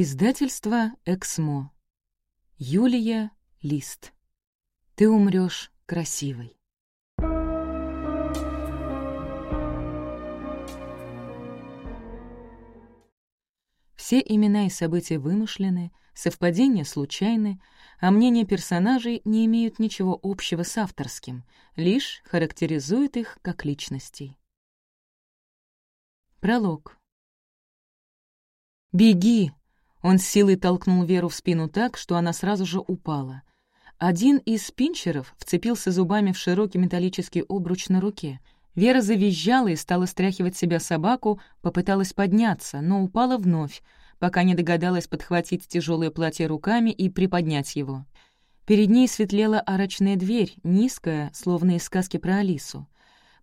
Издательство «Эксмо». Юлия Лист. Ты умрёшь красивой. Все имена и события вымышлены, совпадения случайны, а мнения персонажей не имеют ничего общего с авторским, лишь характеризуют их как личностей. Пролог. «Беги!» Он с силой толкнул Веру в спину так, что она сразу же упала. Один из пинчеров вцепился зубами в широкий металлический обруч на руке. Вера завизжала и стала стряхивать себя собаку, попыталась подняться, но упала вновь, пока не догадалась подхватить тяжелое платье руками и приподнять его. Перед ней светлела арочная дверь, низкая, словно из сказки про Алису.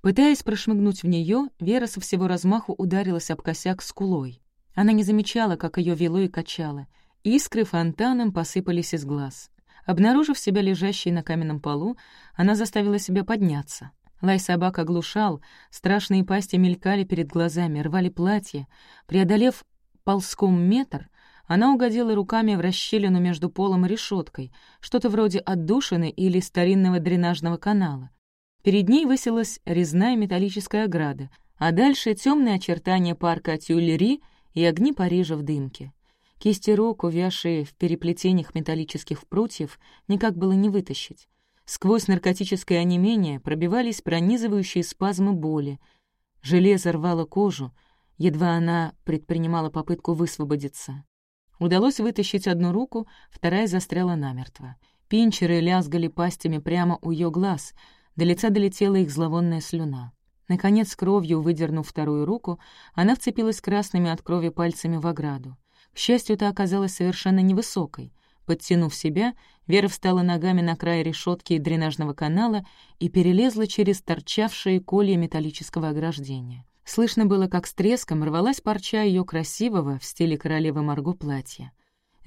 Пытаясь прошмыгнуть в нее, Вера со всего размаху ударилась об косяк скулой. Она не замечала, как ее вело и качало. Искры фонтаном посыпались из глаз. Обнаружив себя лежащей на каменном полу, она заставила себя подняться. Лай собак оглушал, страшные пасти мелькали перед глазами, рвали платье. Преодолев ползком метр, она угодила руками в расщелину между полом и решеткой, что-то вроде отдушины или старинного дренажного канала. Перед ней высилась резная металлическая ограда, а дальше темные очертания парка Тюльри — и огни Парижа в дымке. Кисти рук, увязшие в переплетениях металлических прутьев, никак было не вытащить. Сквозь наркотическое онемение пробивались пронизывающие спазмы боли. Железо рвало кожу, едва она предпринимала попытку высвободиться. Удалось вытащить одну руку, вторая застряла намертво. Пинчеры лязгали пастями прямо у ее глаз, до лица долетела их зловонная слюна. Наконец, кровью выдернув вторую руку, она вцепилась красными от крови пальцами в ограду. К счастью, та оказалась совершенно невысокой. Подтянув себя, Вера встала ногами на край решетки и дренажного канала и перелезла через торчавшие колья металлического ограждения. Слышно было, как с треском рвалась парча ее красивого в стиле королевы Марго платья.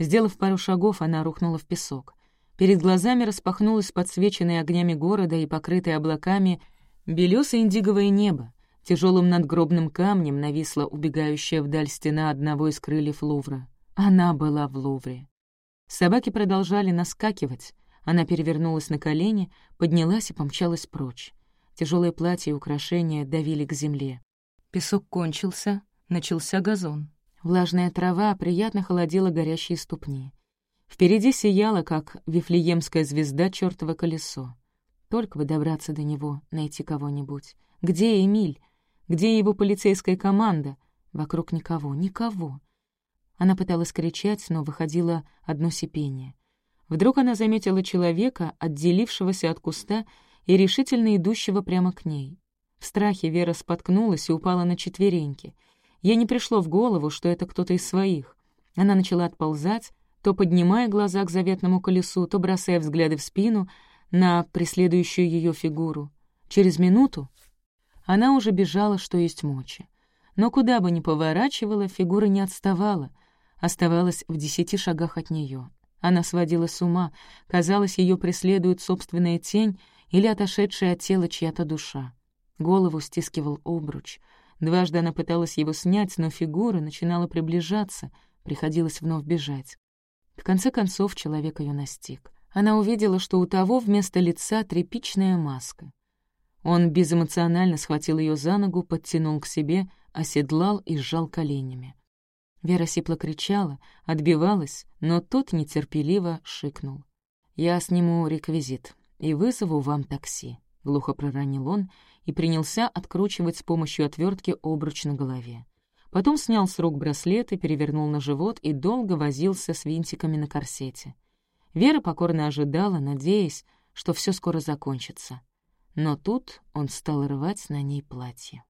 Сделав пару шагов, она рухнула в песок. Перед глазами распахнулась подсвеченная огнями города и покрытая облаками Белёсое индиговое небо, тяжелым надгробным камнем нависла убегающая вдаль стена одного из крыльев Лувра. Она была в Лувре. Собаки продолжали наскакивать. Она перевернулась на колени, поднялась и помчалась прочь. Тяжелое платье и украшения давили к земле. Песок кончился, начался газон. Влажная трава приятно холодила горящие ступни. Впереди сияло, как вифлеемская звезда чёртово колесо. Только бы добраться до него, найти кого-нибудь. Где Эмиль? Где его полицейская команда? Вокруг никого, никого. Она пыталась кричать, но выходило одно сипение. Вдруг она заметила человека, отделившегося от куста и решительно идущего прямо к ней. В страхе Вера споткнулась и упала на четвереньки. Ей не пришло в голову, что это кто-то из своих. Она начала отползать, то поднимая глаза к заветному колесу, то бросая взгляды в спину, на преследующую ее фигуру. Через минуту она уже бежала, что есть мочи. Но куда бы ни поворачивала, фигура не отставала, оставалась в десяти шагах от нее. Она сводила с ума, казалось, ее преследует собственная тень или отошедшая от тела чья-то душа. Голову стискивал обруч. Дважды она пыталась его снять, но фигура начинала приближаться, приходилось вновь бежать. В конце концов человек ее настиг она увидела, что у того вместо лица тряпичная маска. Он безэмоционально схватил ее за ногу, подтянул к себе, оседлал и сжал коленями. Вера сипло кричала, отбивалась, но тот нетерпеливо шикнул. «Я сниму реквизит и вызову вам такси», — глухо проронил он и принялся откручивать с помощью отвертки обруч на голове. Потом снял с рук браслет и перевернул на живот и долго возился с винтиками на корсете. Вера покорно ожидала, надеясь, что все скоро закончится. Но тут он стал рвать на ней платье.